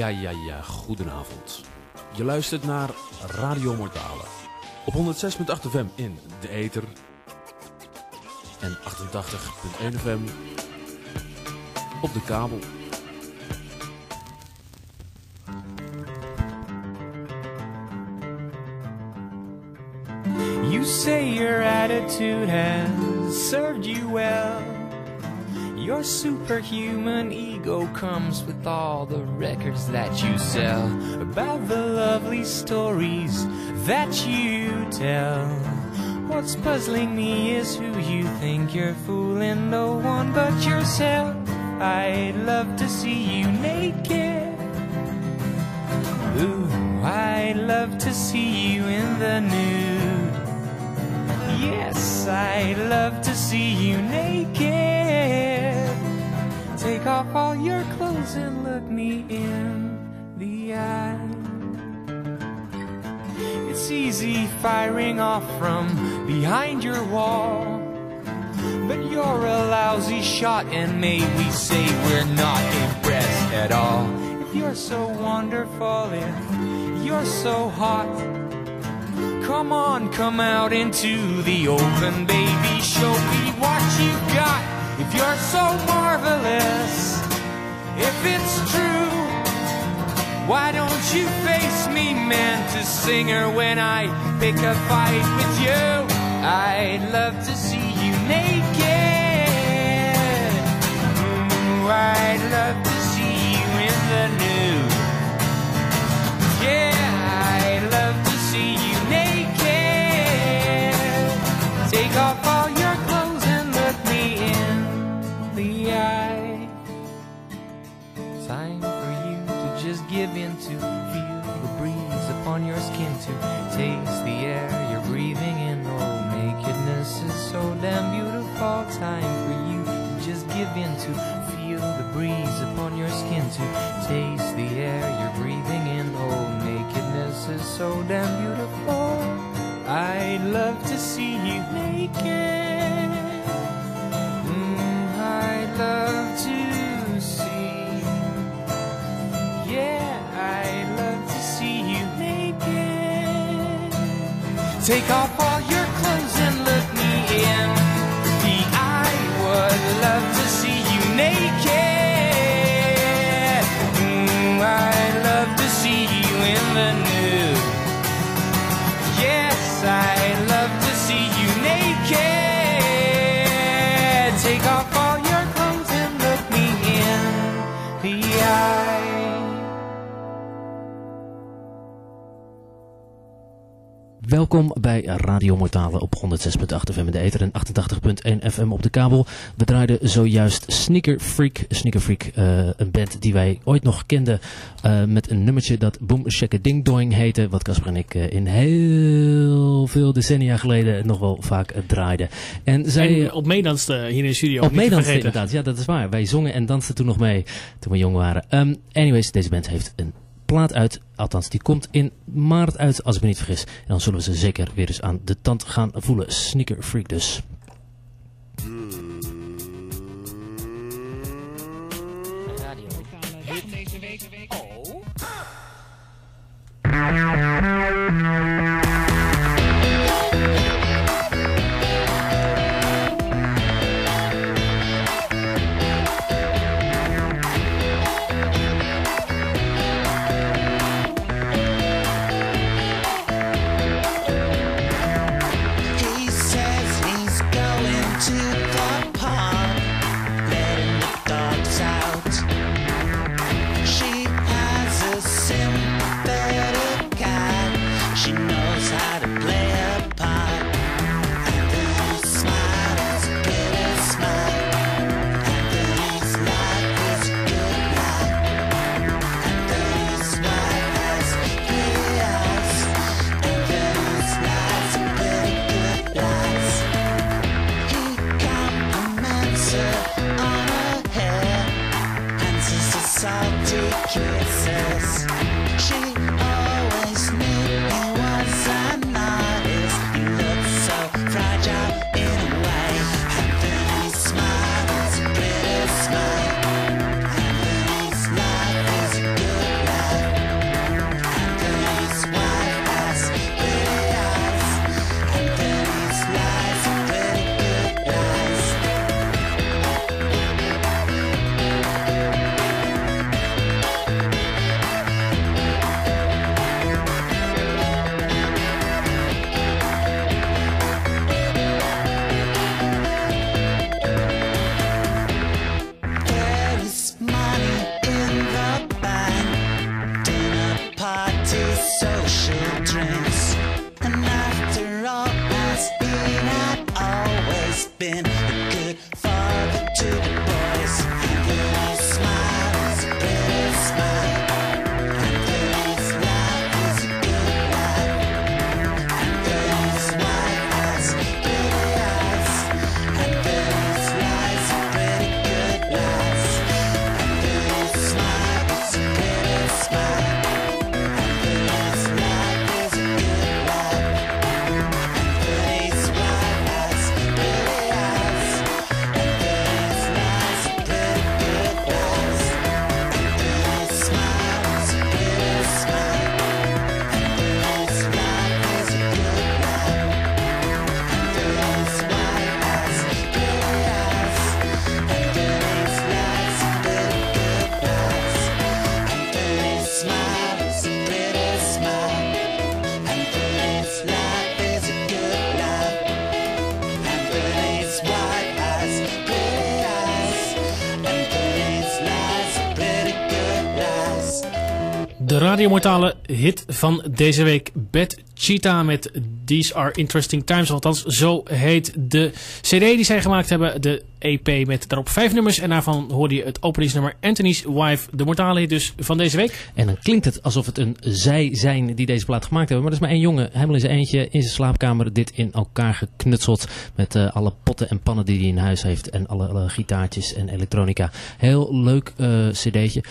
Ja, ja, ja, goedenavond. Je luistert naar Radio Mortale. Op 106.8 FM in de Ether. En 88.1 FM op de kabel. You say your attitude has served you well. Your superhuman ego comes with all the records that you sell about the lovely stories that you tell. What's puzzling me is who you think you're fooling, no one but yourself. I'd love to see you naked. Ooh, I'd love to see you in the nude. Yes, I'd love to see you naked. Take off all your clothes and look me in the eye. It's easy firing off from behind your wall. But you're a lousy shot, and may we say we're not impressed at all. If you're so wonderful, if you're so hot, come on, come out into the open, baby. Show me what you got. If you're so marvelous, if it's true, why don't you face me, man, to singer when I pick a fight with you? I'd love to see taste the air you're breathing in. Oh, nakedness is so damn beautiful. Time for you to just give in to feel the breeze upon your skin to taste the air you're breathing in. Oh, nakedness is so damn beautiful. I'd love to see you naked. Take off Welkom bij Radio Mortale op 106.8 FM in de ether en 88.1 FM op de kabel. We draaiden zojuist Sneaker Freak. Sneaker Freak, eh, een band die wij ooit nog kenden eh, met een nummertje dat Boom Shaka Ding Doing heette. Wat Casper en ik eh, in heel veel decennia geleden nog wel vaak draaiden. En zij... En op meedansten hier in de studio. Op vergeten. inderdaad, ja dat is waar. Wij zongen en dansten toen nog mee, toen we jong waren. Ehm, anyways, deze band heeft een plaat uit, althans die komt in maart uit als ik me niet vergis. En dan zullen we ze zeker weer eens aan de tand gaan voelen. Sneaker Freak dus. He radiomortale hit van deze week. Bad Cheetah met These Are Interesting Times. Althans, zo heet de cd die zij gemaakt hebben. De EP met daarop vijf nummers. En daarvan hoorde je het openingsnummer Anthony's Wife. De mortale hit dus van deze week. En dan klinkt het alsof het een zij zijn die deze plaat gemaakt hebben. Maar dat is maar één jongen, helemaal in zijn eentje, in zijn slaapkamer, dit in elkaar geknutseld. Met eh, alle potten en pannen die hij in huis heeft. En alle, gitaartjes en elektronica. Heel leuk eh, cd'tje.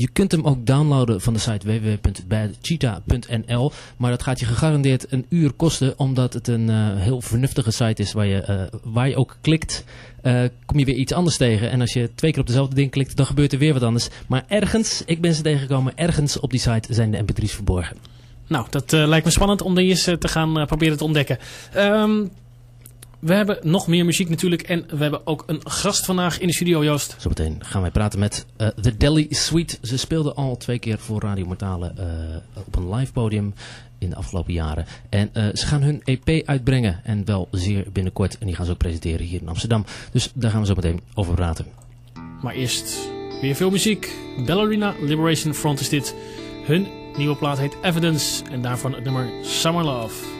Je kunt hem ook downloaden van de site www.badcheetah.nl. Maar dat gaat je gegarandeerd een uur kosten. Omdat het een eh, heel vernuftige site is waar je, eh, waar je ook klikt. eh, kom je weer iets anders tegen. En als je twee keer op dezelfde ding klikt, dan gebeurt er weer wat anders. Maar ergens, ik ben ze tegengekomen, ergens op die site zijn de mp3's verborgen. Nou, dat lijkt me spannend om die eens te gaan proberen te ontdekken. Ehm, we hebben nog meer muziek natuurlijk. En we hebben ook een gast vandaag in de studio, Joost. Zometeen gaan wij praten met eh The Delhi Suite. Ze speelden al twee keer voor Radio Mortale eh, op een live podium in de afgelopen jaren. En eh, ze gaan hun EP uitbrengen. En wel zeer binnenkort. En die gaan ze ook presenteren hier in Amsterdam. Dus daar gaan we zo meteen over praten. Maar eerst weer veel muziek. Ballerina Liberation Front is dit. Hun nieuwe plaat heet Evidence. En daarvan het nummer Summer Love.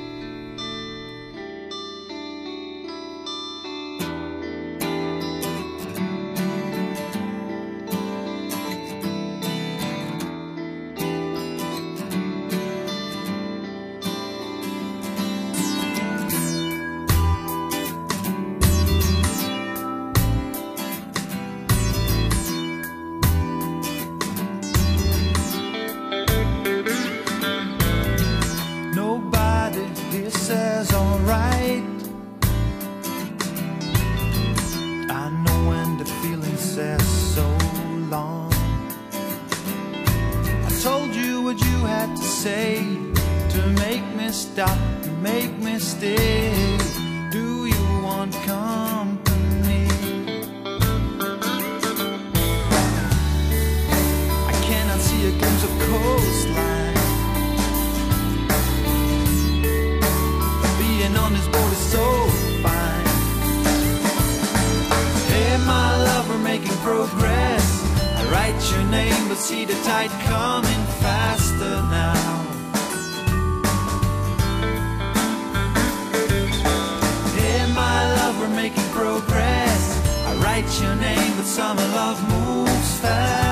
Making progress. I write your name, but see the tide coming faster now. Hey, my love, we're making progress. I write your name, but summer love moves fast.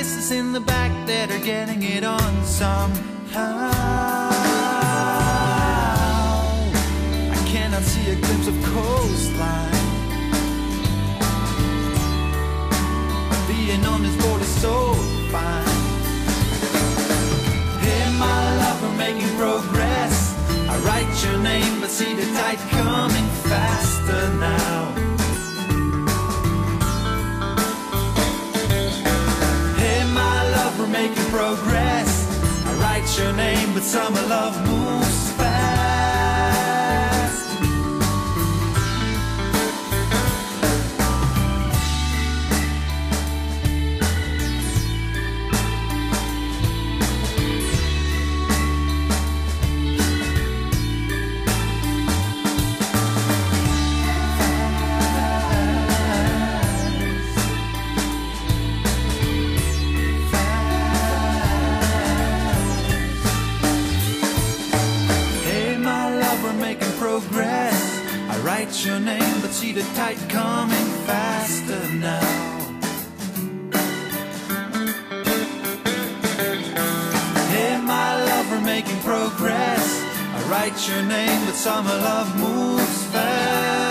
Got in the back that are getting it on somehow. I cannot see a glimpse of coastline. Being on this boat is so fine. Hey, my love, we're making progress. I write your name, but see the tide coming faster now. Making progress. I write your name, but summer love moves write your name, but summer love moves fast.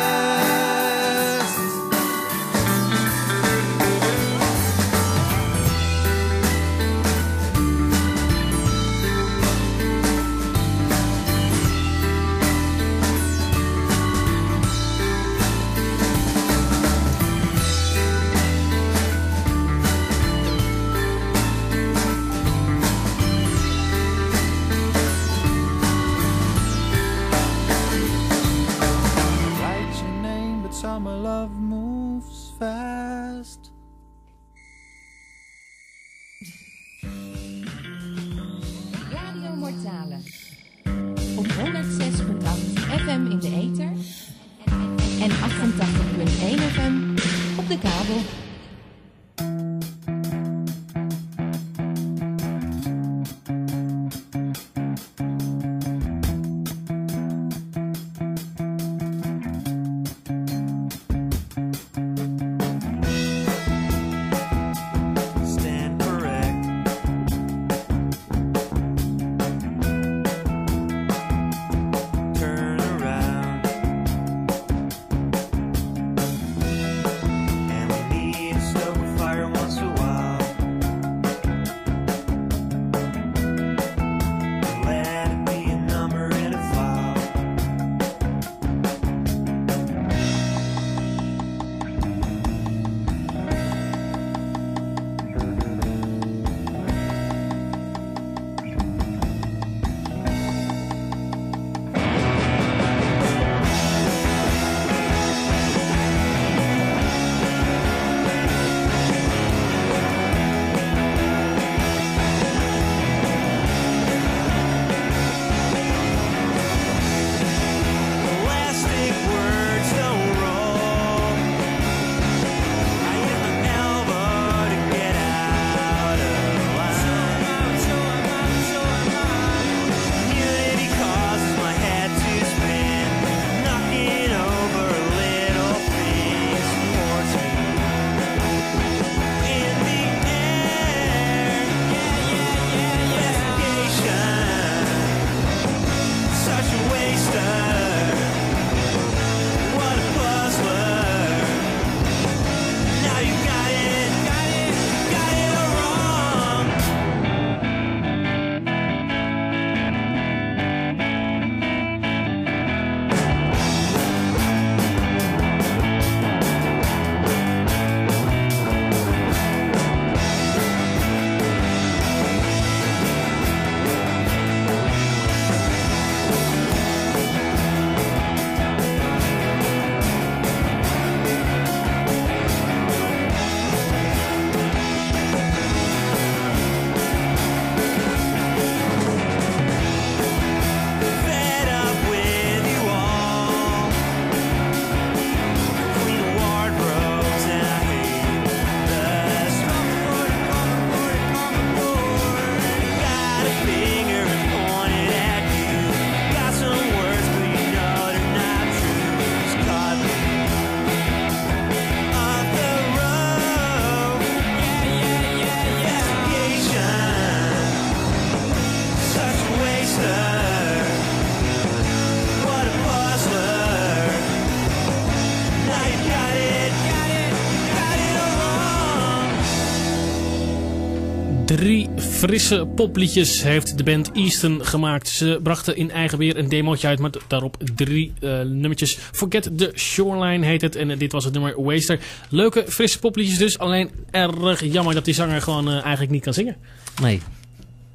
Frisse popliedjes heeft de band Easton gemaakt. Ze brachten in eigen weer een demootje uit met daarop drie eh, nummertjes. Forget the Shoreline heet het en dit was het nummer Waster. Leuke frisse popliedjes dus, alleen erg jammer dat die zanger gewoon eh, eigenlijk niet kan zingen. Nee,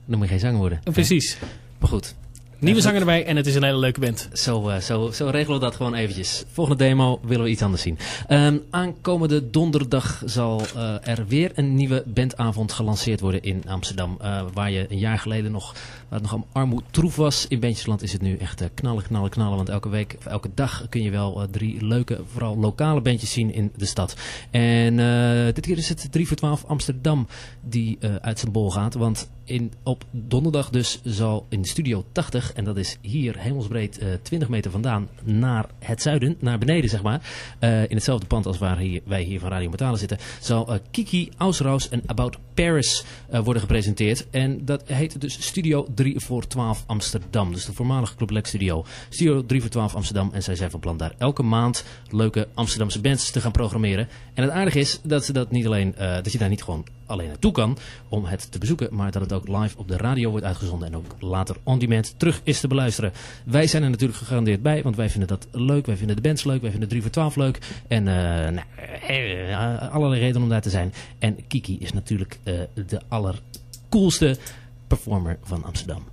dan moet je geen zanger worden. Precies. Maar goed, Nieuwe zanger erbij en het is een hele leuke band. Zo, eh, zo, zo regelen we dat gewoon eventjes. Volgende demo willen we iets anders zien. Ehm, aankomende donderdag zal eh, er weer een nieuwe bandavond gelanceerd worden in Amsterdam. Eh, waar je een jaar geleden nog, waar het nog aan armoedtroef was. In Beentjesland is het nu echt knallen, knallen, knallen. Want elke week, of elke dag kun je wel drie leuke, vooral lokale bandjes zien in de stad. En dit keer is het 3 voor 12 Amsterdam die uit zijn bol gaat. Want in, op donderdag dus zal in Studio 80 En dat is hier hemelsbreed eh 20 meter vandaan naar het zuiden, naar beneden zeg maar. Eh, in hetzelfde pand als waar wij hier van Radio Mortale zitten. Zal eh, Kiki Ausraus en About Paris worden gepresenteerd. En dat heet dus Studio 3 voor 12 Amsterdam. Dus de voormalige Club Lex Studio. Studio 3 voor 12 Amsterdam. En zij zijn van plan daar elke maand leuke Amsterdamse bands te gaan programmeren. En het aardige is dat, ze dat, niet alleen, dat je daar niet gewoon alleen naartoe kan om het te bezoeken. Maar dat het ook live op de radio wordt uitgezonden. En ook later on demand terug is te beluisteren. Wij zijn er natuurlijk gegarandeerd bij. Want wij vinden dat leuk. Wij vinden de bands leuk. Wij vinden 3 voor 12 leuk. En eh, nou, eh, allerlei redenen om daar te zijn. En Kiki is natuurlijk eh, de allercoolste performer van Amsterdam.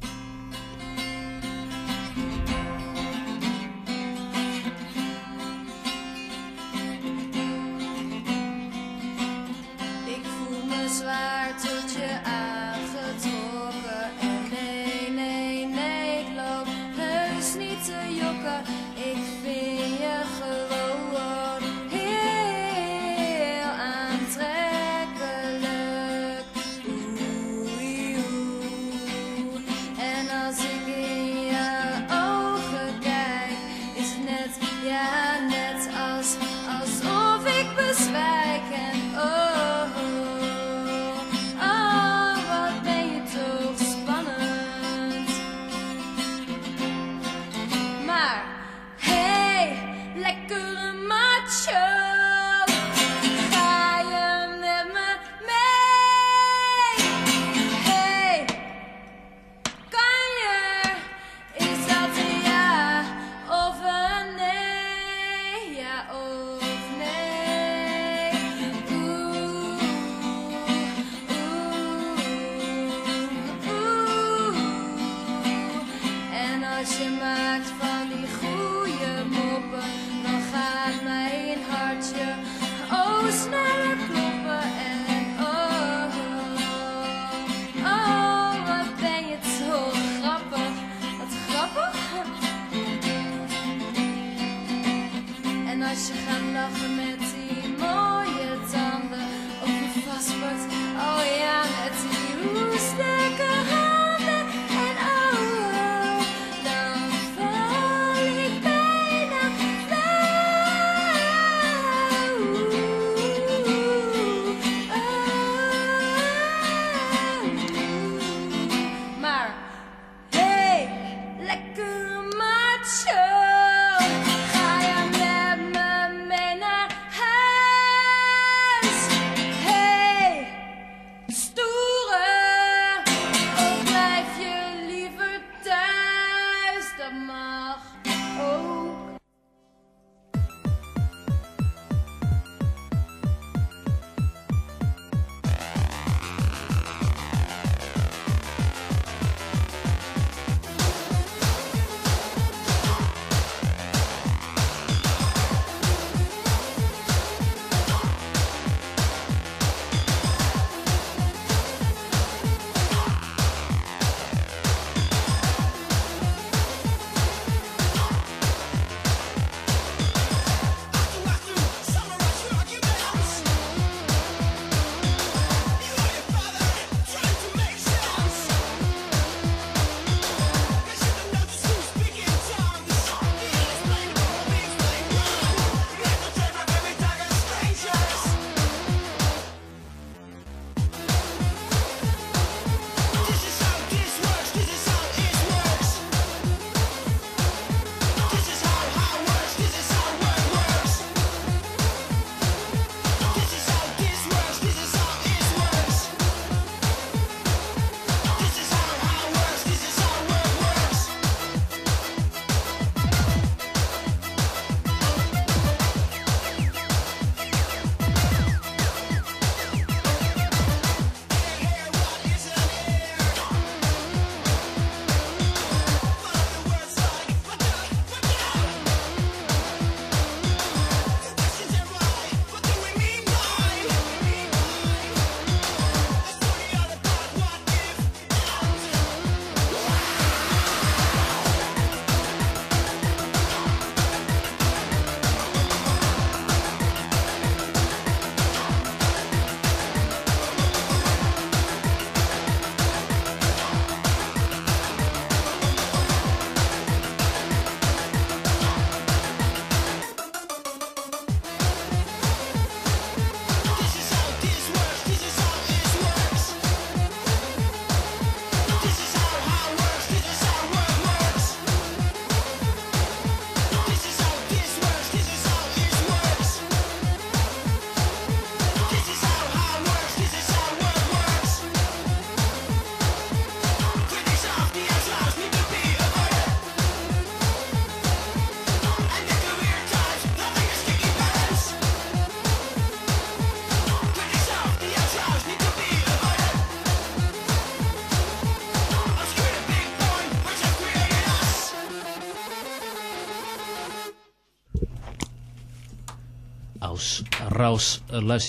Raus.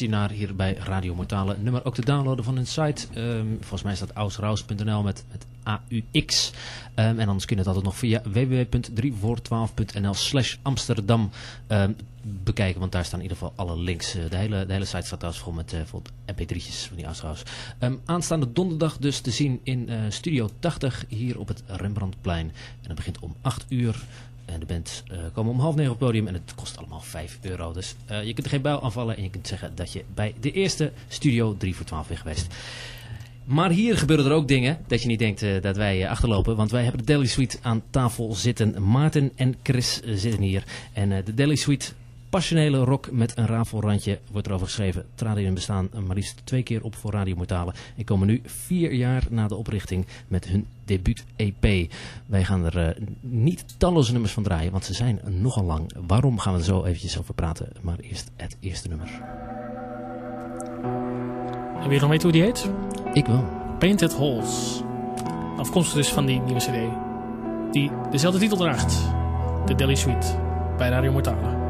Naar hier bij Radio Mortale. Nummer ook te downloaden van hun site. Um, volgens mij staat ausraus.nl met, met AUX. Um, en anders kun je het altijd nog via www.3voor12.nl slash Amsterdam um, bekijken. Want daar staan in ieder geval alle links. Uh, de, hele, de hele site staat trouwens vol met uh, mp3'tjes van die Ausraus. aanstaande donderdag dus te zien in Studio 80 hier op het Rembrandtplein. En dat begint om 8 uur. En de band komen om half negen op het podium en het allemaal 5 euro. Dus uh, je kunt er geen buil aanvallen en je kunt zeggen dat je bij de eerste studio 3 voor 12 bent geweest. Maar hier gebeuren er ook dingen dat je niet denkt uh, dat wij achterlopen. Want wij hebben de Deli Suite aan tafel zitten. Maarten en Chris zitten hier. En de Deli Suite passionele rock met een rafelrandje wordt erover geschreven. Traden in bestaan maar liefst twee keer op voor Radio Mortale. En komen nu vier jaar na de oprichting met hun debuut-EP. Wij gaan er uh, niet talloze nummers van draaien, want ze zijn nogal lang. Waarom gaan we er zo eventjes over praten? Maar eerst het eerste nummer. En je nog weten hoe die heet? Ik wel. Painted Holes. Afkomstig dus van die nieuwe cd. Die dezelfde titel draagt. De Delhi Suite. Bij Radio Mortale.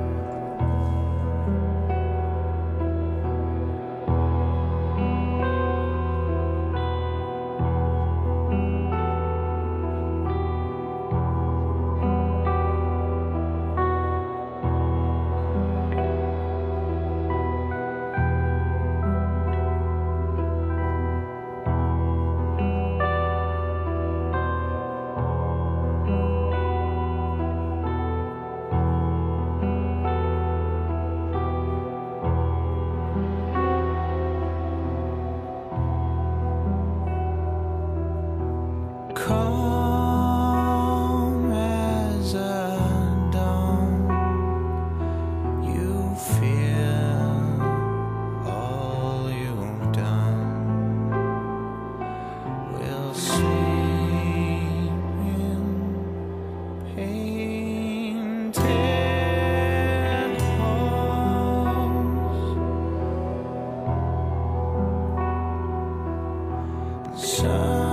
Sun.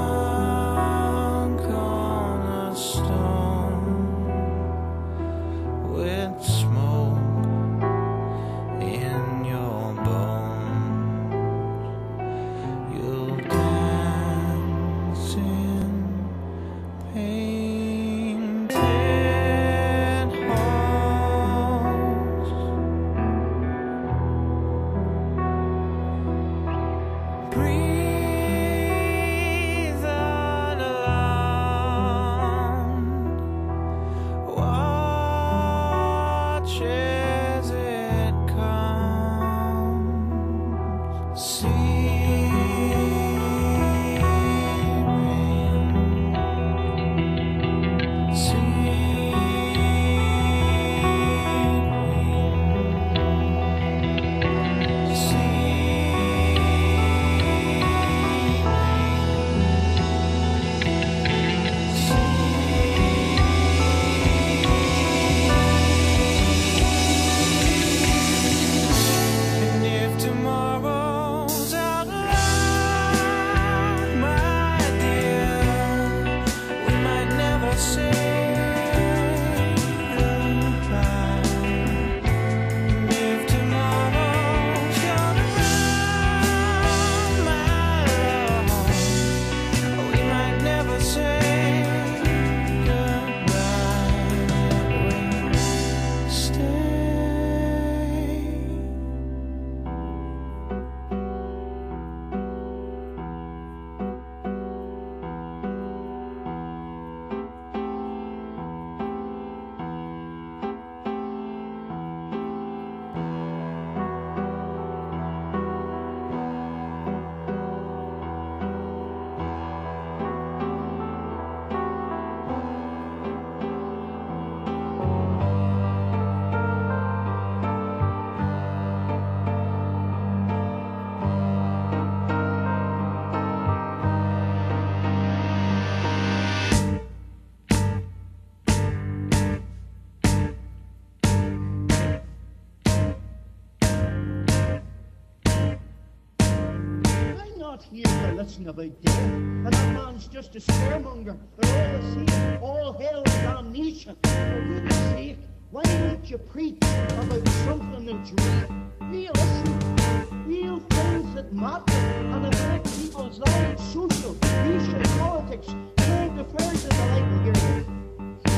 Listen about death. And that man's just a scaremonger. For all the sake, all hell and damnation. For goodness sake, Why don't you preach about something that's real? Real issues, real things that matter and affect people's lives, social, racial, politics, current affairs and the like. Is.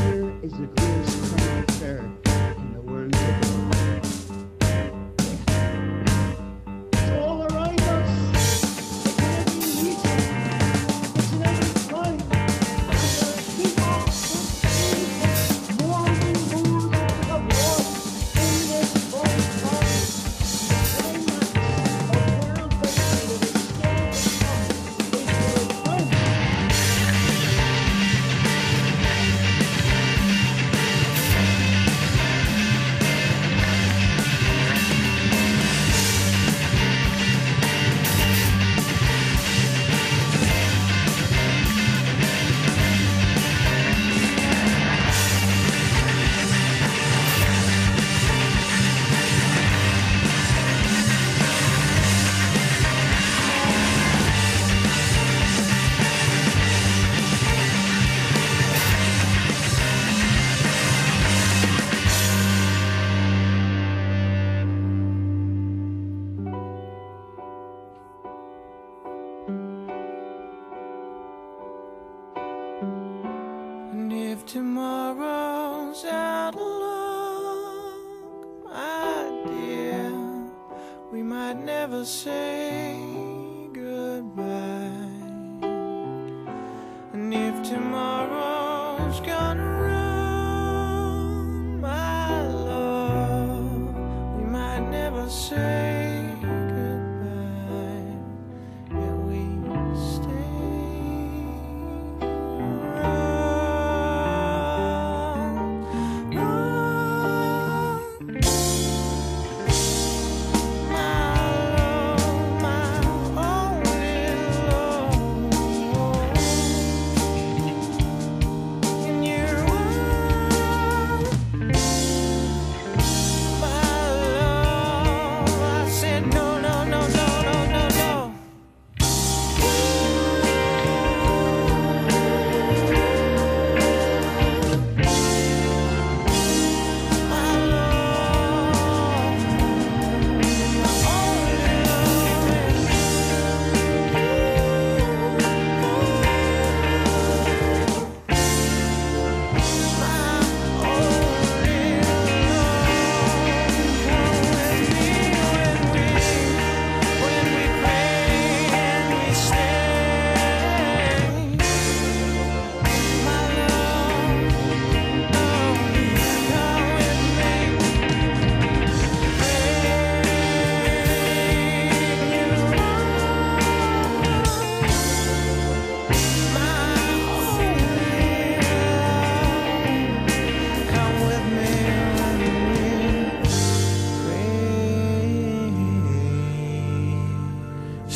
Here is the greatest current affair in the world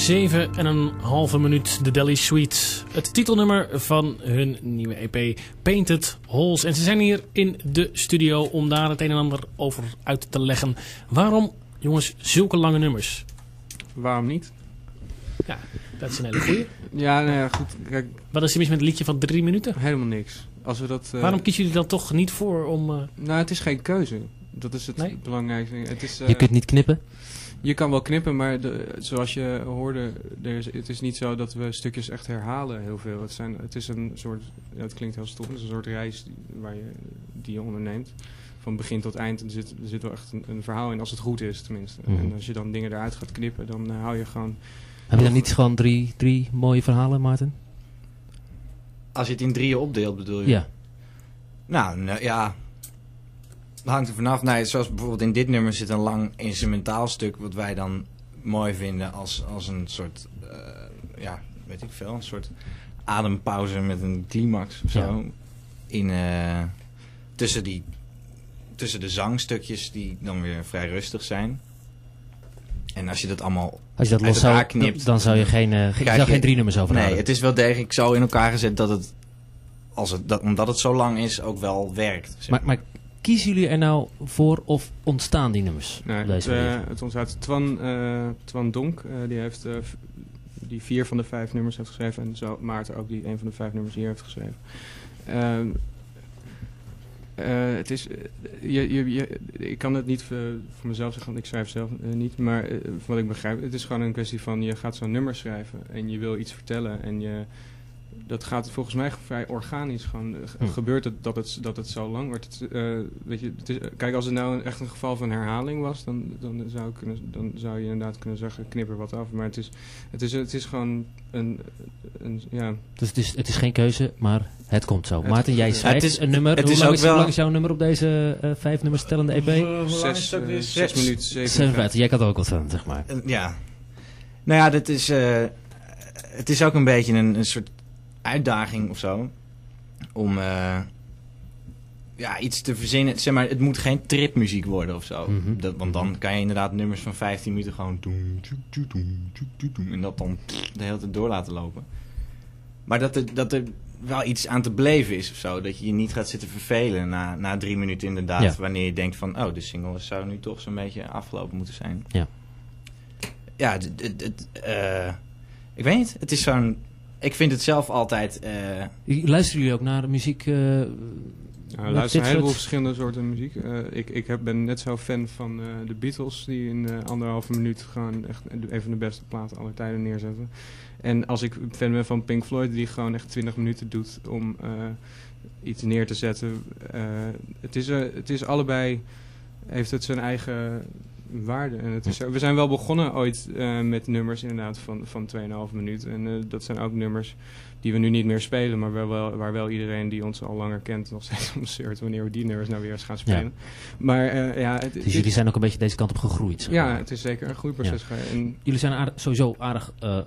7 en een halve minuut de Delhi Suite. Het titelnummer van hun nieuwe EP Painted Holes. En ze zijn hier in de studio om daar het een en ander over uit te leggen. Waarom, jongens, zulke lange nummers? Waarom niet? Ja, dat is een hele goeie. Ja, nou ja, goed. Kijk. Wat is er mis met een liedje van drie minuten? Helemaal niks. Als we dat, uh... Waarom kiezen jullie dan toch niet voor om... Eh, nou, het is geen keuze. Dat is het nee? belangrijkste. Het is. Je eh, kunt niet knippen je kan wel knippen, maar de, zoals je hoorde, er is, het is niet zo dat we stukjes echt herhalen heel veel. Het, zijn, het is een soort, ja, het klinkt heel stom, het is een soort reis die, waar je, die je onderneemt. Van begin tot eind. Er zit, er zit wel echt een, een verhaal in, als het goed is tenminste. Mhm. En als je dan dingen eruit gaat knippen, dan eh, hou je gewoon... Heb je dan niet gewoon drie, drie mooie verhalen, Maarten? Als je het in drieën opdeelt, bedoel je? Ja. Nou, nou, ja. Hangt er vanaf. Nee, zoals bijvoorbeeld in dit nummer zit een lang instrumentaal stuk... wat wij dan mooi vinden als, als een soort... eh, ja, weet ik veel. Een soort adempauze met een climax of zo. In, eh, tussen, die, tussen de zangstukjes die dan weer vrij rustig zijn. En als je dat allemaal Als je dat los zou, knipt... dan zou je geen, je krijg zou je- geen drie nummers Nee, overhouden. het is wel degelijk zo in elkaar gezet dat het, als het dat, omdat het zo lang is, ook wel werkt. zeg maar, maar kiezen jullie er nou voor of ontstaan die nummers? Nee, op het, deze manier? eh, het ontstaat Twan, eh, Twan Donk, eh, die heeft die vier van de vijf nummers heeft geschreven. En zo Maarten ook die een van de vijf nummers hier heeft geschreven. Ehm, Eh, het is, je, je, je, ik kan het niet eh, voor mezelf zeggen, want ik schrijf zelf niet. Maar wat ik begrijp, het is gewoon een kwestie van je gaat zo'n nummer schrijven en je wil iets vertellen. En je, dat gaat volgens mij vrij organisch. Gewoon, eh, Hm. Gebeurt het dat, het dat het zo lang wordt. Het, eh, weet je, het is, kijk, als het nou een- echt een geval van herhaling was, dan, dan, zou, ik kunnen, dan zou je inderdaad kunnen zeggen, knip er wat af. Maar het is, het is, het is gewoon een, een ja, Dus het is, het is geen keuze, maar het komt zo. Het- Maarten, jij schrijft het is- een nummer. het hoe, is lang ook is, hoe wel- lang is jouw nummer op deze eh, vijf nummers stellende EP? zes, eh, weer? zes minuten, zeven 57. Jij kan er ook wat van, zeg maar. Eh, Ja. Nou ja, dat is, eh, het is ook een beetje een, een soort uitdaging of zo. Om eh, ja, iets te verzinnen. Zeg maar, het moet geen tripmuziek worden of zo. Mhm. dat, want dan kan je inderdaad nummers van 15 minuten gewoon doen, en dat dan de hele tijd door laten lopen. Maar dat er, dat er wel iets aan te beleven is of zo. Dat je je niet gaat zitten vervelen na, na drie minuten inderdaad. Ja. Wanneer je denkt van, oh, de single zou nu toch zo'n beetje afgelopen moeten zijn. Ja. Ja, het, het, het, eh, ik weet niet. Het is zo'n... Ik vind het zelf altijd... eh, Luisteren jullie ook naar muziek? eh, Ja, met we luisteren dit een heleboel soort- verschillende soorten muziek. Eh, ik ik heb, ben net zo fan van eh, de Beatles, die in eh, anderhalve minuut gewoon echt een van de beste platen aller tijden neerzetten. En als ik fan ben van Pink Floyd, die gewoon echt 20 minuten doet om eh, iets neer te zetten. eh, het, is, eh, het is allebei, heeft het zijn eigen waarde. En het is, we zijn wel begonnen ooit eh, met nummers inderdaad van, van 2,5 minuut. En eh, dat zijn ook nummers die we nu niet meer spelen, maar wel, wel, waar wel iedereen die ons al langer kent nog steeds om zeurt wanneer we die nummers nou weer eens gaan spelen. Maar eh, ja, het, dus het- jullie zijn ook een beetje deze kant op gegroeid. zeg ja, het is zeker een groeiproces. En Jullie zijn aardig, sowieso aardig eh,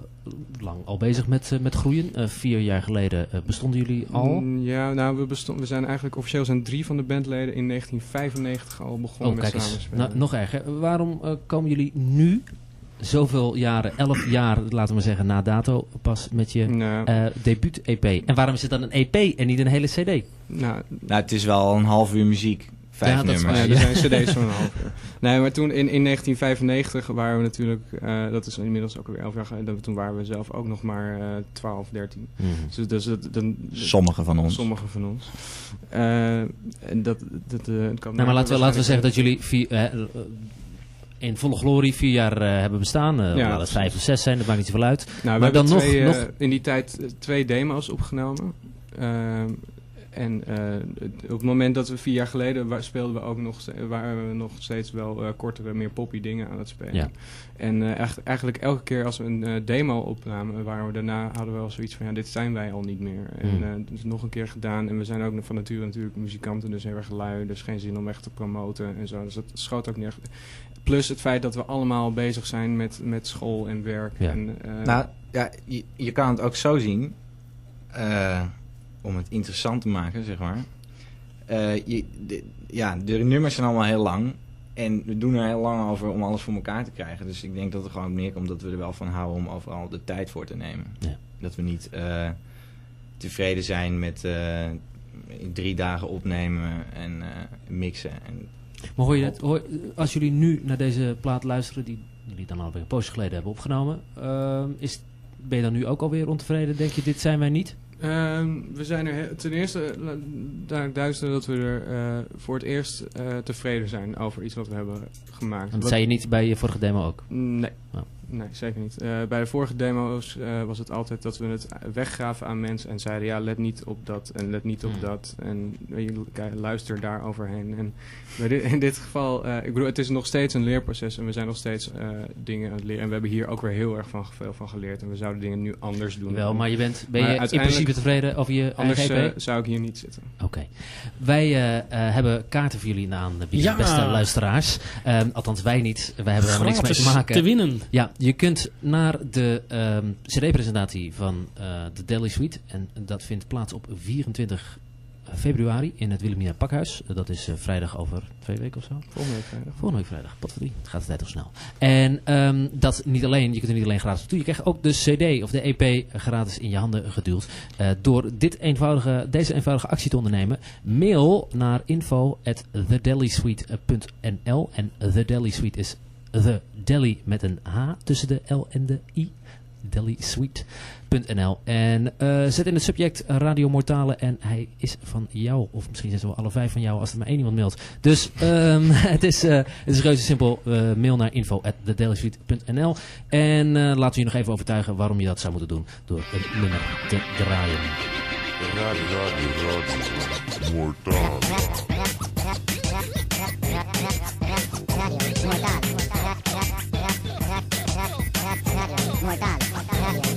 lang al bezig met, eh, met groeien. Vier jaar geleden bestonden jullie al. Mm, Ja, nou, we, bestond, we zijn eigenlijk officieel zijn drie van de bandleden in 1995 al begonnen Oh, met kijk eens. Nou, nog erger. Waarom komen jullie nu, zoveel jaren, elf jaar, laten we maar zeggen, na dato, pas met je Nou, eh debuut-EP? En waarom is het dan een EP en niet een hele CD? nou, nou, het is wel een half uur muziek. Vijf Ja, dat is nummers. Er zijn cd's van een half uur. Nee, maar toen in, in 1995 waren we natuurlijk, eh, dat is inmiddels ook alweer 11 jaar geleden, toen waren we zelf ook nog maar eh 12, 13. Mhm. Dus, dus dat, dan, Sommigen van ons. Sommigen van ons. Eh, en dat, dat, eh, kan Nou, maar laten we, laten we zeggen dat jullie vier, in volle glorie vier jaar eh, hebben bestaan. Eh Ja, het vijf of zes zijn, dat maakt niet zoveel uit. Nou, we Maar hebben dan nog- eh, nog- in die tijd twee demo's opgenomen. En op het moment dat we vier jaar geleden speelden we ook nog, waren we nog steeds wel kortere, meer poppy dingen aan het spelen. Ja. En echt, eigenlijk elke keer als we een demo opnamen, waren we daarna hadden we wel zoiets van ja, dit zijn wij al niet meer. En Hmm. eh dus nog een keer gedaan. En we zijn ook nog van nature natuurlijk muzikanten, dus heel erg lui. Dus geen zin om echt te promoten en zo. Dus dat schoot ook niet echt. Plus het feit dat we allemaal bezig zijn met, met school en werk. Ja. En, eh, Nou, ja, je, je kan het ook zo zien. eh, om het interessant te maken, zeg maar. Eh, je, de, ja, de nummers zijn allemaal heel lang. En we doen er heel lang over om alles voor elkaar te krijgen. Dus ik denk dat het gewoon op neerkomt dat we er wel van houden om overal de tijd voor te nemen. Ja. Dat we niet eh, tevreden zijn met eh, in drie dagen opnemen en eh, mixen. En, Maar hoor je het, hoor, als jullie nu naar deze plaat luisteren, die jullie dan alweer een poosje geleden hebben opgenomen, ehm, is, ben je dan nu ook alweer ontevreden? Denk je, dit zijn wij niet? Ehm, we zijn er ten eerste duidelijk duister dat we er eh, voor het eerst eh, tevreden zijn over iets wat we hebben gemaakt. Dat Wat- zei je niet bij je vorige demo ook. Nee. Oh. Nee, zeker niet. Eh, bij de vorige demo's eh, was het altijd dat we het weggaven aan mensen en zeiden ja, let niet op dat en let niet op Hmm. dat en je, luister daar overheen. En bij dit, in dit geval, eh, ik bedoel, het is nog steeds een leerproces en we zijn nog steeds eh, dingen aan het leren. En we hebben hier ook weer heel erg van, veel van geleerd en we zouden dingen nu anders doen. Wel, maar je bent, ben Maar je in principe tevreden over je Anders eigen EP? eh, zou ik hier niet zitten. Oké. Wij eh, eh, hebben kaarten voor jullie aan, de Ja. beste luisteraars. Ehm, althans, wij niet. Wij hebben er helemaal niks mee te maken. te winnen. Ja, je kunt naar de ehm, CD-presentatie van eh, de Deli Suite. En dat vindt plaats op 24 februari in het Wilhelmina Pakhuis. Eh, dat is eh, vrijdag over twee weken of zo. Volgende week vrijdag. Volgende week vrijdag. Het gaat de tijd toch snel. En ehm, dat niet alleen, je kunt er niet alleen gratis naartoe. Je krijgt ook de CD of de EP gratis in je handen geduwd. door dit eenvoudige, deze eenvoudige actie te ondernemen. Mail naar info.thedelisuite.nl En The Deli Suite is The Deli met een H tussen de L en de I. delisweet.nl. En eh, zet in het subject Radio Mortale en hij is van jou. Of misschien zijn ze wel alle vijf van jou als er maar één iemand mailt. Dus ehm, het, is, eh, het is reuze simpel. Eh, mail naar info En laten we je nog even overtuigen waarom je dat zou moeten doen. Door een nummer te draaien. Radio, radio, radio, mortale. 我大了，我大了。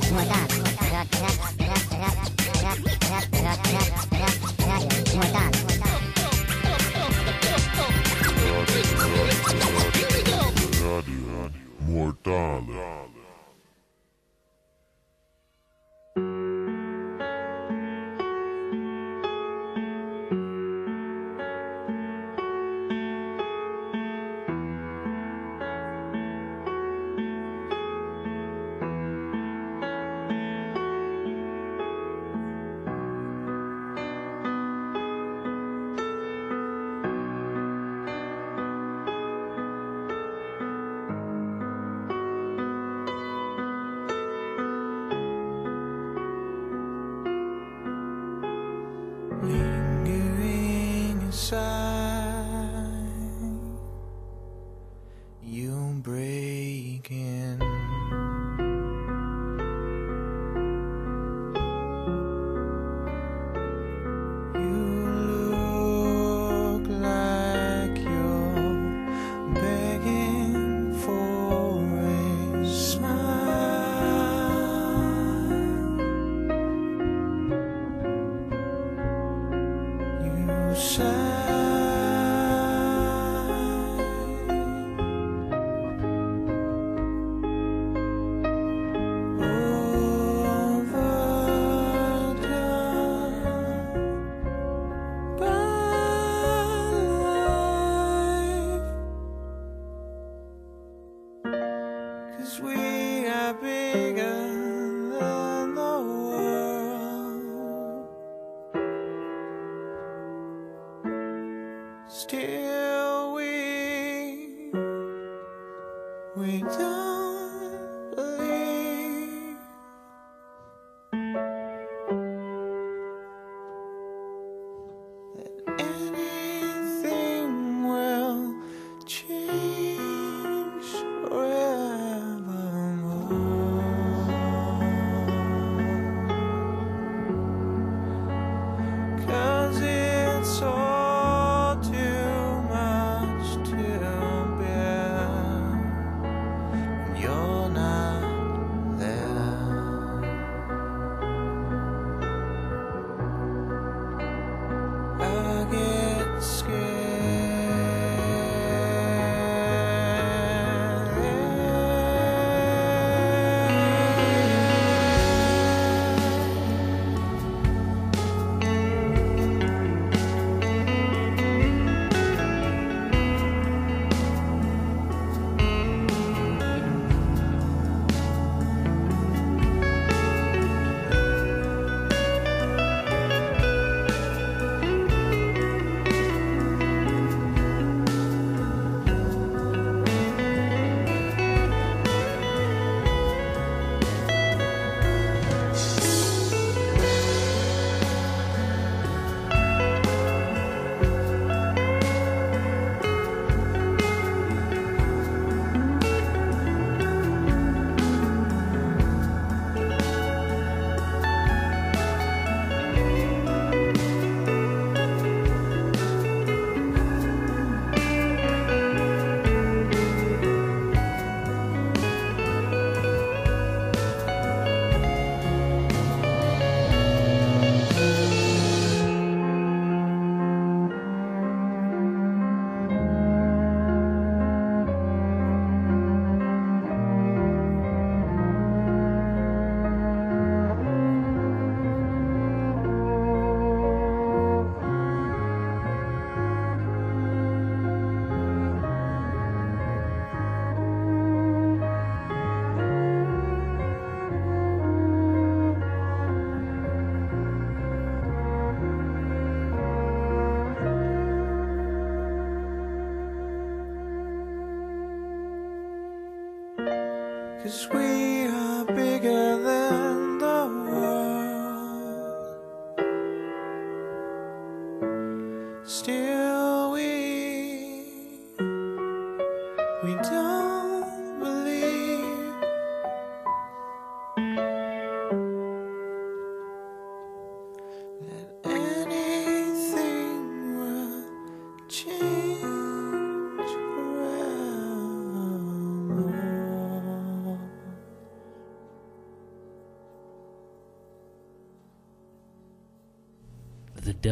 Still we we don't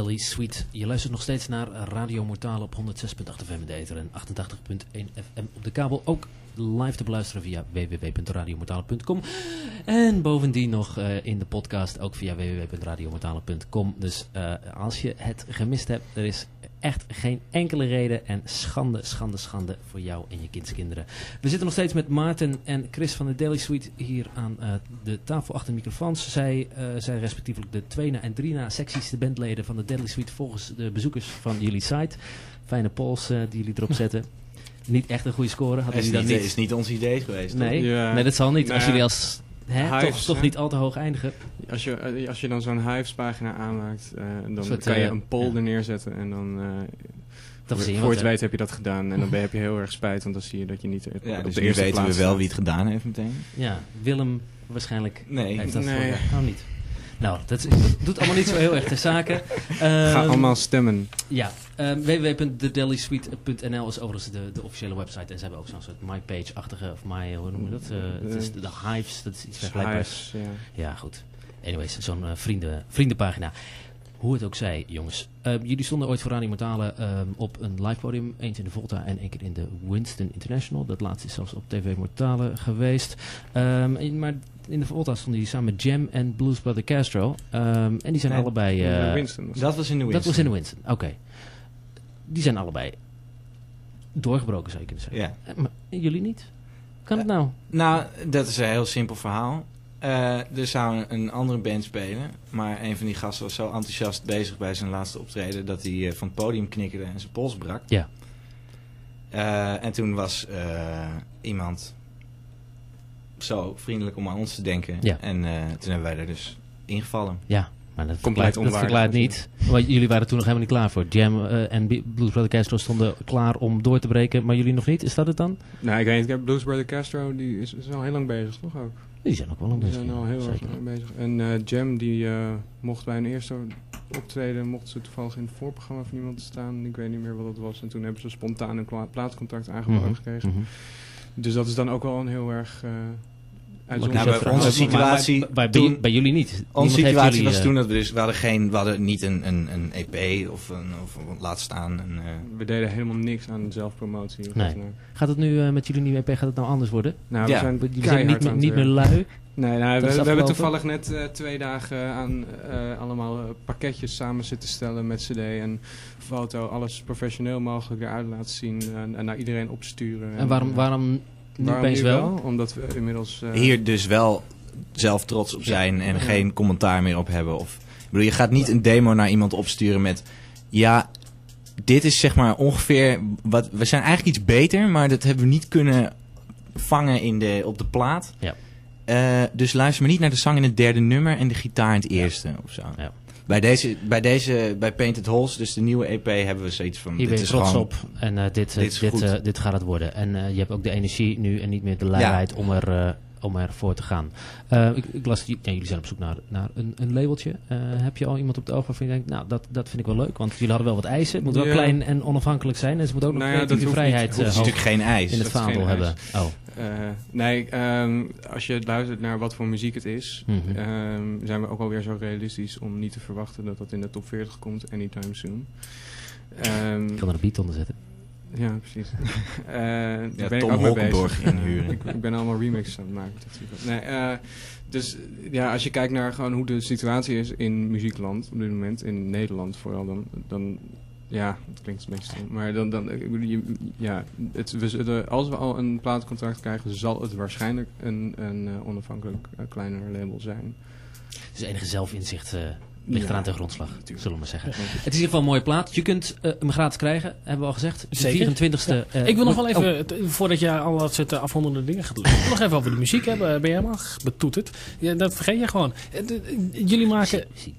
Suite. Je luistert nog steeds naar Radio Mortale op 106.8 FM en 88.1 FM op de kabel. Ook live te beluisteren via www.radiomortale.com. En bovendien nog eh, in de podcast ook via www.radiomortale.com. Dus eh, als je het gemist hebt, er is echt geen enkele reden. En schande, schande, schande voor jou en je kindskinderen. We zitten nog steeds met Maarten en Chris van de Daily Suite hier aan eh, de tafel achter de microfoons. Zij eh, zijn respectievelijk de twee na en drie na sexieste bandleden van de Daily Suite volgens de bezoekers van jullie site. Fijne polls eh, die jullie erop zetten. niet echt een goede score. Hadden is, niet, dat niet? is niet ons idee geweest. Nee, Ja. nee, dat zal niet. Nou als ja, jullie als hè, toch, Hives, toch hè? niet al te hoog eindigen. Als je, eh, als je dan zo'n Hives pagina aanmaakt, eh, dan soort, kan je eh, een poll ja. er neerzetten en dan... eh Dan voor voor het weet heb je dat gedaan en dan ben, heb je heel erg spijt, want dan zie je dat je niet op Ja, op dus de eerste weten we wel wie het gedaan heeft meteen. Ja, Willem waarschijnlijk Nee. heeft dat Nee. voor... Oh, niet. Nou, dat, is- dat doet allemaal niet zo heel erg ter zake. Ga Ehm, allemaal stemmen. Ja, um, is overigens de, de officiële website. En ze hebben ook zo'n soort mypage-achtige, of my, hoe noem je dat? Eh, het is de, de Hives, dat is iets vergelijkbaars. Hives, ja. Ja, goed. Anyways, zo'n eh, vrienden, vriendenpagina. Hoe het ook zij, jongens. Ehm, jullie stonden ooit voor Radio Mortale op een live podium. Eens in de Volta en één keer in de Winston International. Dat laatste is zelfs op TV Mortale geweest. Maar in de Volta stonden jullie samen met Jam en Blues Brother Castro. Ehm, en die zijn allebei... Eh, Winston was Dat was in de dat Winston. was in de Winston, oké. Die zijn allebei doorgebroken, zou je kunnen zeggen. Ja. Eh, Maar jullie niet? Kan het nou? Nou, dat is een heel simpel verhaal. Eh, er zou een andere band spelen, maar een van die gasten was zo enthousiast bezig bij zijn laatste optreden dat hij eh, van het podium knikkerde en zijn pols brak. Ja. Eh, en toen was eh, iemand zo vriendelijk om aan ons te denken. Ja. En eh, toen hebben wij er dus ingevallen. Ja, maar dat Compleet verklaart, dat verklaart niet. Want jullie waren toen nog helemaal niet klaar voor. Jam eh, en Blues Brother Castro stonden klaar om door te breken, maar jullie nog niet. Is dat het dan? Nou, ik weet niet, ik heb Blues Brother Castro, die is, is al heel lang bezig, toch ook? Die zijn ook wel een Die beetje. zijn al heel erg lang bezig. En eh, Jam, die eh, mocht bij hun eerste optreden, mocht ze toevallig in het voorprogramma van iemand staan. Ik weet niet meer wat het was. En toen hebben ze spontaan een plaatscontact aangeboden Mhm, gekregen. mhm. Dus dat is dan ook wel een heel erg uh, Nou, bij onze situatie Bij, bij, toen- bij jullie niet. Onze situatie jullie, was eh, toen dat we dus, we hadden geen, we hadden niet een, een, een EP of een, of laat staan een, eh, We deden helemaal niks aan zelfpromotie. Nee. Gaat het nu eh, met jullie nieuwe EP gaat het nou anders worden? Nou, we Ja. zijn Jullie zijn keihard niet, niet meer lui. Nee, nou, we, hebben toevallig net twee dagen aan eh, allemaal pakketjes samen zitten stellen met cd en foto. Alles professioneel mogelijk eruit laten zien en, en naar iedereen opsturen. En waarom, eh, waarom nu waarom opeens wel? Omdat we inmiddels... eh, hier dus wel zelf trots op zijn en geen commentaar meer op hebben. Of, ik bedoel, je gaat niet een demo naar iemand opsturen met, ja, dit is zeg maar ongeveer, wat, we zijn eigenlijk iets beter, maar dat hebben we niet kunnen vangen in de, op de plaat. Ja. Eh, dus luister maar niet naar de zang in het derde nummer en de gitaar in het eerste of zo. Ja. Bij deze, bij deze, bij Painted Holes, dus de nieuwe EP, hebben we zoiets van, Hier dit ben je is trots gewoon, op. En eh, dit, dit dit, eh, dit gaat het worden. En eh, je hebt ook de energie nu en niet meer de luiheid om, er, eh, om ervoor te gaan. Eh, ik, ik las, ja, jullie zijn op zoek naar, naar een, een labeltje. Eh, heb je al iemand op het oog waarvan je denkt, nou, dat, dat vind ik wel leuk. Want jullie hadden wel wat eisen. Het moet wel Ja. klein en onafhankelijk zijn. En ze moeten ook nog Nou ja, niet. vrijheid eh, hoog natuurlijk geen ijs. in het vaandel hebben. Oh, eh, nee, ehm, als je luistert naar wat voor muziek het is, Mhm. ehm, zijn we ook alweer zo realistisch om niet te verwachten dat dat in de top 40 komt anytime soon. Ehm, ik kan er een beat onder zetten. Ja, precies. Eh, daar Ja, ben ik Tom ook mee Holkenborg bezig. inhuren. ik, ik ben allemaal remixes aan het maken. ik. Nee, eh, dus ja, als je kijkt naar gewoon hoe de situatie is in muziekland op dit moment, in Nederland vooral, dan, dan ja, het klinkt een beetje stom, maar dan, dan ik bedoel, je- ja, het, we zullen, als we al een plaatcontract krijgen, zal het waarschijnlijk een, een eh, onafhankelijk kleiner label zijn. Dus enige zelfinzicht eh, ligt Ja, eraan ten grondslag, natuurlijk. zullen we maar zeggen. Het is in ieder geval een mooie plaat. Je kunt eh, hem gratis krijgen, hebben we al gezegd. De Zeker. 24e. eh, ik wil nog wel even, oh, voordat je al dat soort eh, afrondende dingen gaat doen, ik wil nog even over de muziek hebben. Ben jij helemaal betoeterd? Ja, dat vergeet je gewoon. Jullie maken, muziek.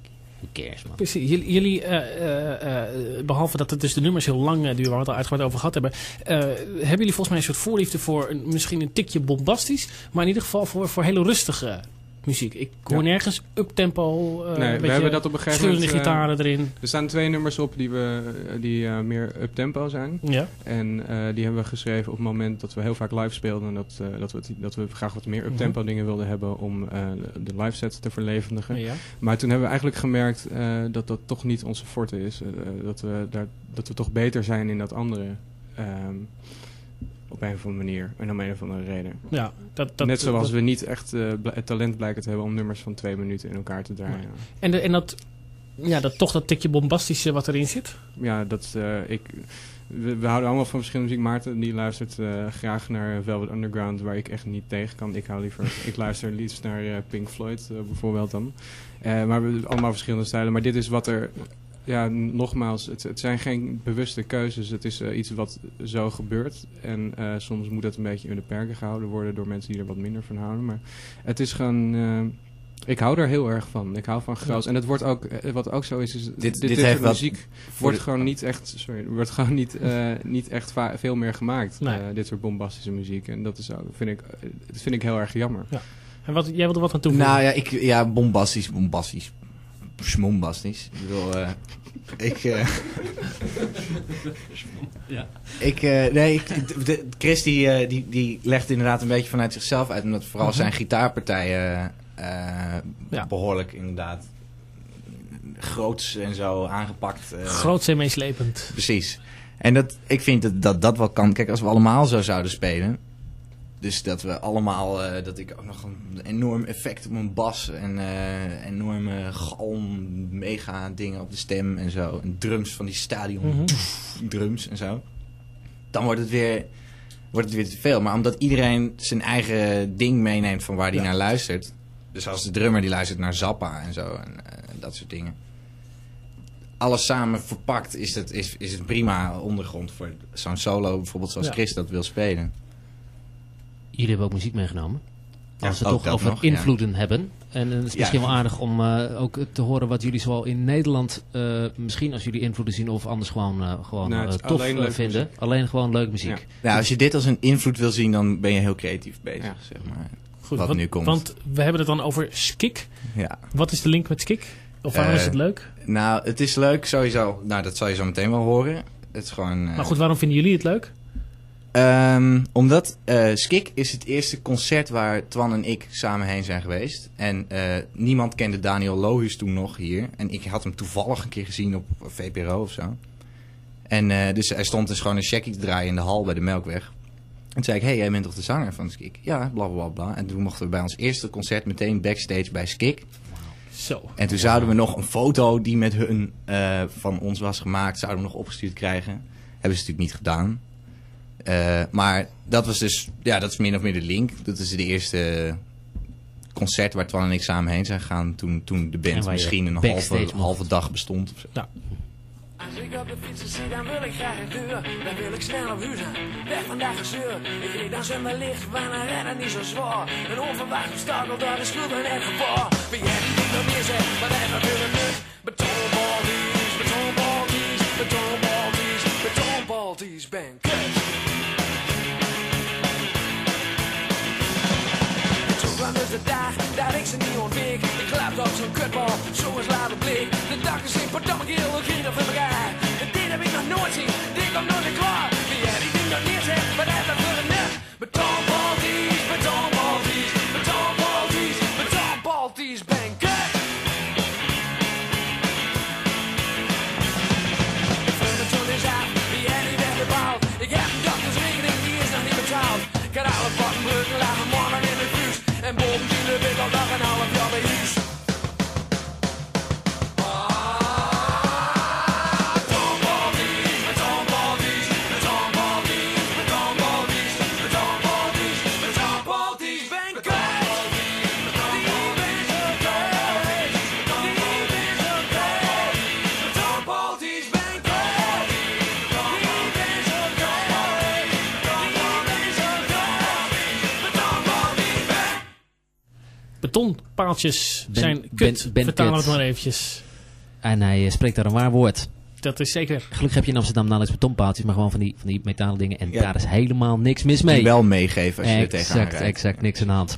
Cares, precies, jullie, jullie, eh, eh, eh, behalve dat het dus de nummers heel lang, eh, die we het al uitgebreid over gehad hebben, hebben jullie volgens mij een soort voorliefde voor een, misschien een tikje bombastisch, maar in ieder geval voor, voor hele rustige muziek. Ik hoor nergens uptempo, eh Nee, we hebben dat op een gegeven moment, eh, gitaren erin. Er staan twee nummers op die, we, die eh, meer up-tempo zijn. Ja. En eh, die hebben we geschreven op het moment dat we heel vaak live speelden. En dat, eh, dat, we, dat we graag wat meer up-tempo dingen wilden hebben om eh, de live sets te verlevendigen. Ja. Maar toen hebben we eigenlijk gemerkt eh, dat dat toch niet onze forte is. Eh, eh, dat, we daar, dat we toch beter zijn in dat andere. ehm, op een of andere manier. En om een of andere reden. Ja, dat, dat, Net zoals dat- we niet echt eh, het talent blijken te hebben om nummers van twee minuten in elkaar te draaien. En, de, en dat, ja, dat toch dat tikje bombastische wat erin zit. Ja, dat eh, ik. We, we houden allemaal van verschillende muziek. Maarten die luistert eh, graag naar Velvet Underground, waar ik echt niet tegen kan. Ik hou liever. ik luister liefst naar Pink Floyd bijvoorbeeld dan. Maar we hebben allemaal verschillende stijlen. Maar dit is wat er. Ja, nogmaals, het, het zijn geen bewuste keuzes. Het is eh, iets wat zo gebeurt. En eh, soms moet dat een beetje in de perken gehouden worden door mensen die er wat minder van houden. Maar het is gewoon. eh, ik hou er heel erg van. Ik hou van gras. En het wordt ook, wat ook zo is, is dit, dit, dit type heeft wat muziek wordt de- gewoon niet echt, sorry, wordt gewoon niet, eh, niet echt veel meer gemaakt. Nee. eh, dit soort bombastische muziek. En dat is ook, vind ik, dat vind ik heel erg jammer. En wat, jij wilde wat aan toevoegen? Nou ja, ik, ja, bombastisch, bombastisch. Smombastisch. Ik bedoel, eh, ik... eh, Ja. Ik, eh, nee, ik, de, Chris die, eh, die, die legt inderdaad een beetje vanuit zichzelf uit. Omdat vooral Mhm. zijn gitaarpartijen Ja. behoorlijk inderdaad groots en zo aangepakt. Groots en meeslepend. Precies. En dat, ik vind dat, dat dat wel kan. Kijk, als we allemaal zo zouden spelen. Dus dat we allemaal, eh, dat ik ook nog een enorm effect op mijn bas en eh, enorme galm, mega dingen op de stem en zo. En drums van die stadion Mhm. drums en zo. Dan wordt het weer, wordt het weer te veel. Maar omdat iedereen zijn eigen ding meeneemt van waar hij Ja. naar luistert. Dus als de drummer die luistert naar Zappa en zo en eh, dat soort dingen alles samen verpakt is het, is, is het prima ondergrond voor zo'n solo, bijvoorbeeld zoals Ja. Chris dat wil spelen. Jullie hebben ook muziek meegenomen. Ja, Als we het toch over nog, ja. invloeden hebben. En eh, het is Ja. misschien wel aardig om eh, ook te horen wat jullie zoal in Nederland, eh, misschien als jullie invloeden zien of anders gewoon, eh, gewoon Nou, eh, tof alleen vinden. muziek. Alleen gewoon leuke muziek. Ja. Nou, als je dit als een invloed wil zien, dan ben je heel creatief bezig, Ja. zeg maar. Goed, Wat want, nu komt. Want we hebben het dan over Skik. Ja. Wat is de link met Skik? Of waarom is het leuk? Nou, het is leuk sowieso. Nou, dat zal je zo meteen wel horen. Het is gewoon... eh, Maar goed, waarom vinden jullie het leuk? Ehm, omdat eh, Skik is het eerste concert waar Twan en ik samen heen zijn geweest. En eh, niemand kende Daniel Lohus toen nog hier. En ik had hem toevallig een keer gezien op VPRO of zo. En eh, dus hij stond dus gewoon een checkie te draaien in de hal bij de Melkweg. En toen zei ik, hé, hey, jij bent toch de zanger van Skik? Ja, bla bla bla. En toen mochten we bij ons eerste concert meteen backstage bij Skik. Zo. En toen zouden we nog een foto die met hun van ons was gemaakt, zouden we nog opgestuurd krijgen. Hebben ze natuurlijk niet gedaan. Eh, maar dat was dus, ja, dat is min of meer de link. Dat is de eerste concert waar Twan en ik samen heen zijn gegaan. Toen, toen de band misschien een halve, halve dag bestond. Of zo. Als ik op de fiets zie, dan wil ik graag een deur. Dan wil ik snel op huis aan. Weg vandaag gezeur. Ik reed dan zonder licht, red het niet zo zwaar. Een onverwacht obstakel, daar is schuld en het gevaar. Ben jij die niet nog meer zegt, maar even willen nut. Betonbalties, betonbalties, betonbalties, betonbalties, ben kut. Dus de dag dat ik ze niet ontweek. Ik klapte op zo'n kutbal, zo eens later bleek. De dag is in verdamme geel, ik ging er van elkaar. En dit heb ik nog nooit zien, dit komt nooit klaar. Wie jij die ding nog neerzet, maar dat is voor een nut. Betonbalties, heb ik al dag betonpaaltjes Ben- zijn kut. ben Vertalen we het maar eventjes. En hij eh, spreekt daar een waar woord. Dat is zeker. Gelukkig heb je in Amsterdam nauwelijks betonpaaltjes, maar gewoon van die, van die metalen dingen. En Ja. daar is helemaal niks mis mee. Die wel meegeven als je er tegenaan Exact, rijdt. exact, niks aan de hand.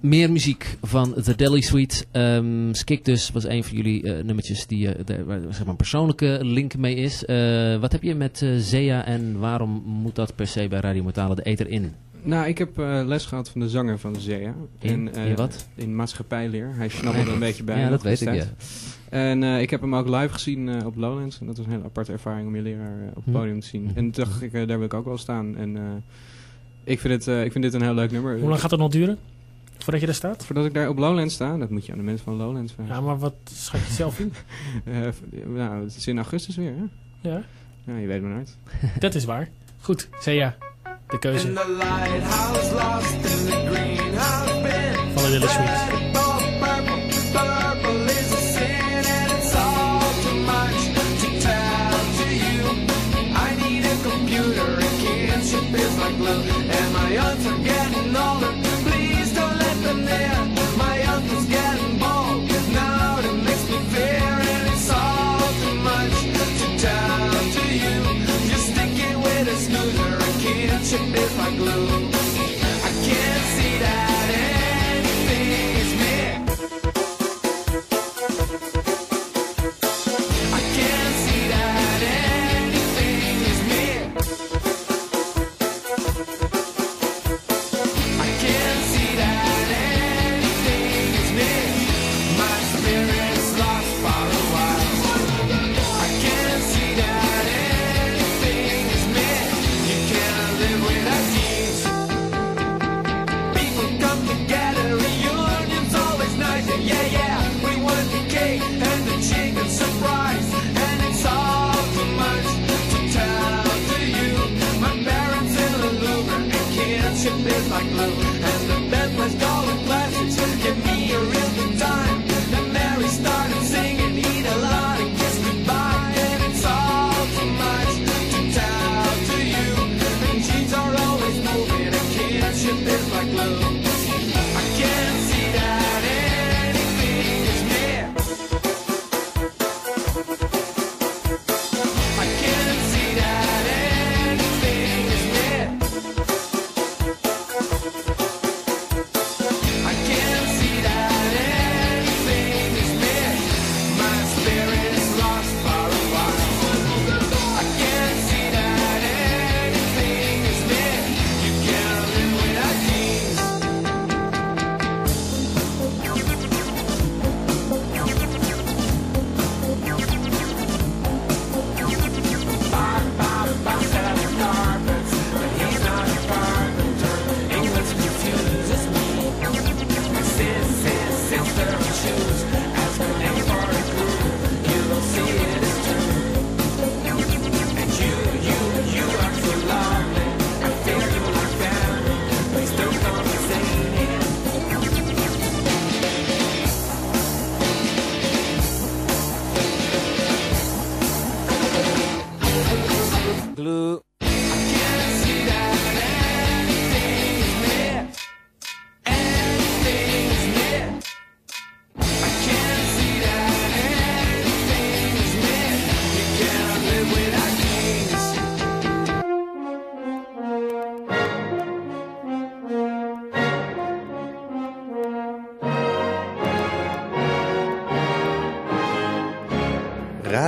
Meer muziek van The Deli Suite. Ehm Skik dus was een van jullie eh, nummertjes die eh, daar, waar zeg maar, een persoonlijke link mee is. Eh, wat heb je met Zea en waarom moet dat per se bij Radio Mortale de eter in? Nou, ik heb eh, les gehad van de zanger van Zea. In- eh, in wat? In maatschappijleer. Hij snabbelde er een beetje bij. Ja, dat weet ik, destijds. En eh, ik heb hem ook live gezien eh, op Lowlands. En dat was een hele aparte ervaring om je leraar eh, op het Hm. podium te zien. En toen dacht ik, eh, daar wil ik ook wel staan. En eh, ik, vind het, eh, ik vind dit een heel leuk nummer. Hoe lang gaat het nog duren? Voordat je daar staat? Voordat ik daar op Lowlands sta, dat moet je aan de mensen van Lowlands vragen. Ja, maar wat schat je zelf in? Eh, nou, het is in augustus weer, hè? Ja, Ja, je weet maar nooit. dat is waar. Goed, zei ja. De keuze In the lighthouse, lost in the greenhouse bin. van de Deli Suite. Red, gold, purple, purple is a sin, and it's all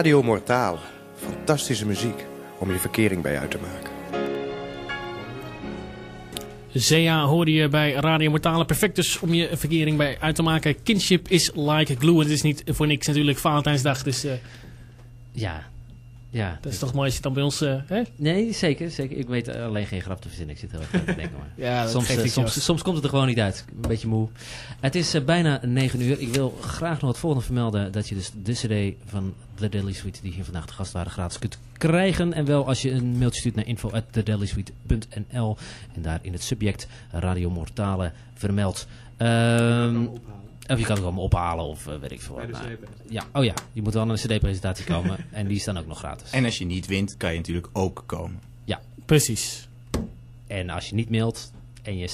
Radio Mortaal. Fantastische muziek om je verkering bij uit te maken. Zea hoorde je bij Radio Mortale. Perfect dus om je verkering bij uit te maken. Kinship is like glue. Het is niet voor niks natuurlijk Valentijnsdag. Dus eh, Ja, ja. dat is toch mooi als je het dan bij ons... eh, hè? Nee, zeker, zeker. Ik weet alleen geen grap te verzinnen. Ik zit heel erg aan te denken. Maar. Ja, soms, eh, soms, soms komt het er gewoon niet uit. Een beetje moe. Het is eh, bijna 9 uur. Ik wil graag nog het volgende vermelden. Dat je dus de cd van The Deli Suite, die hier vandaag te gast waren, gratis kunt krijgen. En wel als je een mailtje stuurt naar info.thedelisuite.nl en daar in het subject Radio Mortale vermeldt. Ehm, of je kan het gewoon ophalen of eh, weet ik veel wat. De Nou, ja, oh ja, je moet wel naar een cd-presentatie komen. en die is dan ook nog gratis. En als je niet wint, kan je natuurlijk ook komen. Ja, Precies. En als je niet mailt, En je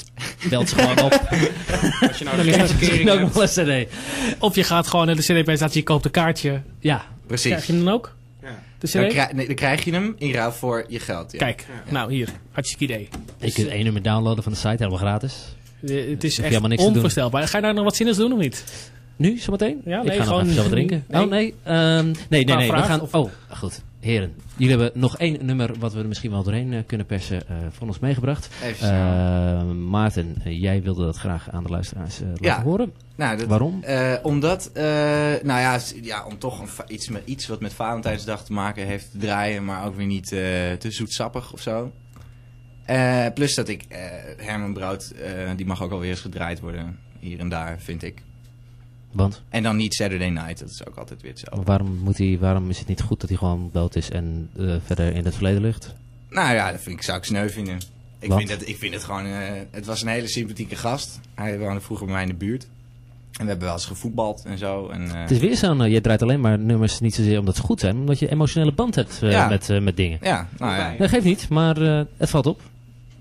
belt ze gewoon op. Als je nou de je ook wel een cd. Of je gaat gewoon naar de CD-presentatie, je koopt een kaartje. Ja, Precies. Krijg je hem dan ook? Ja. De CD? Dan, krijg, nee, dan krijg je hem in ruil voor je geld. Ja. Kijk, nou hier, hartstikke idee. je kunt één nummer downloaden van de site, helemaal gratis. Eh, Het is echt helemaal niks te doen. onvoorstelbaar. Ga je daar nog wat zinnigs doen of niet? Nu, zometeen? Ja, ik nee, ga nog gewoon- even zelf drinken. nee. Oh nee, ehm, nee, nee, nee. We gaan, oh, goed. Heren, jullie hebben nog één nummer wat we er misschien wel doorheen eh, kunnen persen eh voor ons meegebracht. Even snel. Eh, Maarten, jij wilde dat graag aan de luisteraars eh, laten Ja. horen. Nou, dat, Waarom? eh, omdat, eh, nou ja, ja, om toch een, iets, met, iets wat met Valentijnsdag te maken heeft te draaien, maar ook weer niet eh, te zoetsappig of zo. Eh, plus dat ik, eh, Herman Brood, eh, die mag ook alweer eens gedraaid worden, hier en daar, vind ik. Want En dan niet Saturday Night, dat is ook altijd weer hetzelfde. waarom, moet hij, waarom is het niet goed dat hij gewoon dood is en verder in het verleden ligt? Nou ja, dat vind ik, zou ik sneu vinden. Ik Want? vind, het, ik vind het gewoon, het was een hele sympathieke gast. Hij woonde vroeger bij mij in de buurt. En we hebben wel eens gevoetbald en zo. En, Het is weer zo'n, je draait alleen maar nummers niet zozeer omdat ze goed zijn, omdat je emotionele band hebt Ja. met, met dingen. ja, nou ja. Dat geeft niet, maar het valt op.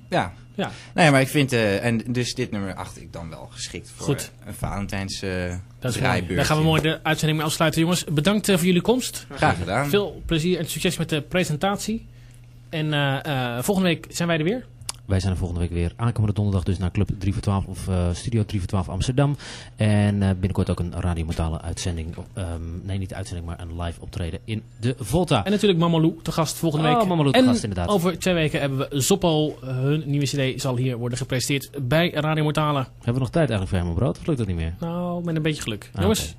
Ja. Ja. Nee, maar ik vind, eh, en dus dit nummer acht ik dan wel geschikt voor Goed. een Valentijns eh Dat is mooi. draaibeurtje. Daar gaan we mooi de uitzending mee afsluiten, jongens. Bedankt eh, voor jullie komst. Graag gedaan. Veel plezier en succes met de presentatie. En eh, eh, volgende week zijn wij er weer. Wij zijn er volgende week weer. Aankomende donderdag dus naar Club 3 voor 12 of eh, Studio 3 voor 12 Amsterdam. En eh, binnenkort ook een radiomotale uitzending. Ehm, nee, niet uitzending, maar een live optreden in de Volta. En natuurlijk Mamalou te gast volgende Oh, week. Mamalou te en gast, inderdaad. over twee weken hebben we Zoppo. Hun nieuwe cd zal hier worden gepresenteerd bij Radio Mortale. Hebben we nog tijd eigenlijk voor Herman Brood? Of lukt dat niet meer? Nou, met een beetje geluk. Ah, Jongens,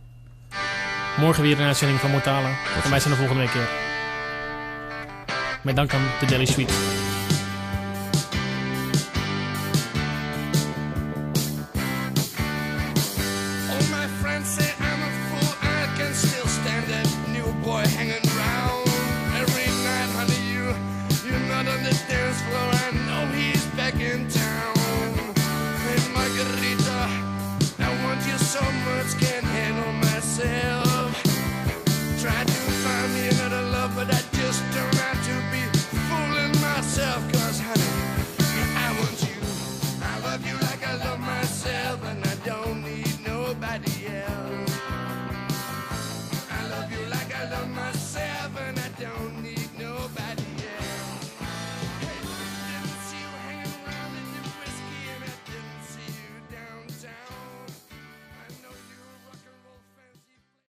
morgen weer een uitzending van Mortale. En wij zijn er volgende week weer. Met dank aan de Deli Suite.